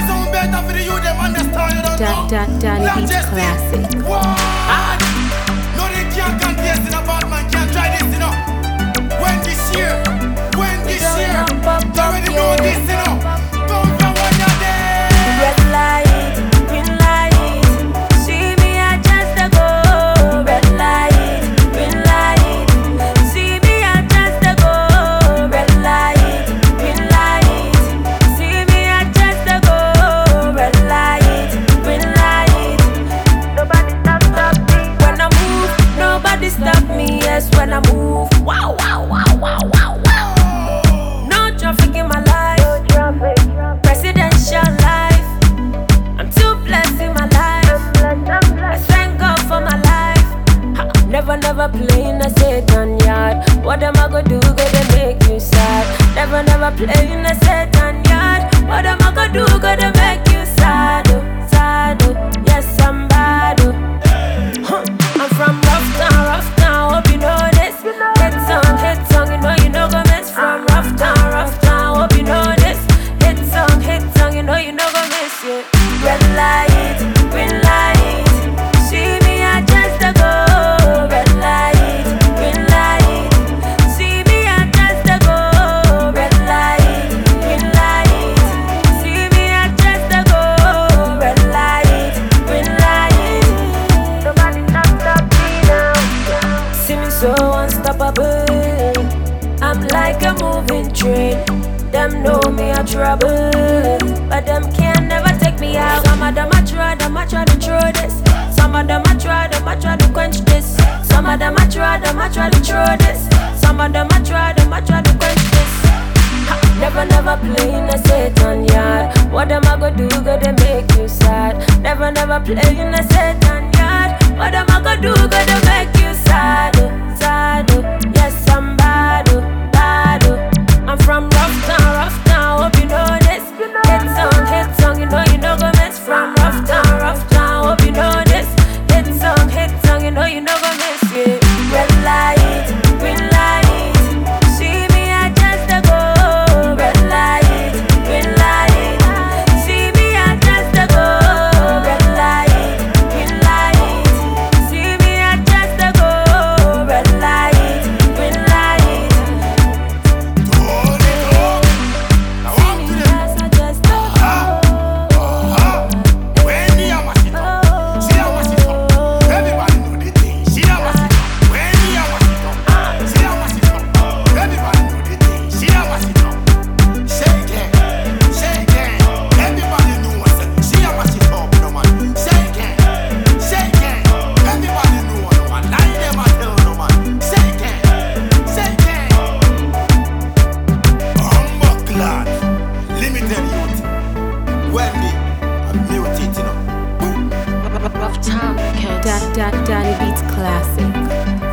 the sound better for the youth, them understand, you don't know. Da, da, Danny Beats Majesty. Classic. No, they can't contest in a me. When I move. Wow, wow, wow, wow, wow, wow. No traffic in my life. No traffic. Presidential life. I'm too blessed in my life. I thank God for my life. Ha, Never, never play in a Satan yard. What am I gonna do? Gonna make you sad. Never, never play in a Satan yard. What am I gonna do? Gonna make Them know me a trouble, but them can never take me out. Some of them I try, them I try to throw this. Some of them I try, them I try to quench this. Some of them I try, them I try to throw this. Some of them I try, them I try to quench this. Never, never play in a Satan yard. What am I gonna do? Gonna make you sad. Never, never play in a Satan yard. What am I gonna do? Gonna make you oh, sad. Wendy, I'm muted, you know. Da, da, Danny Beats Classic.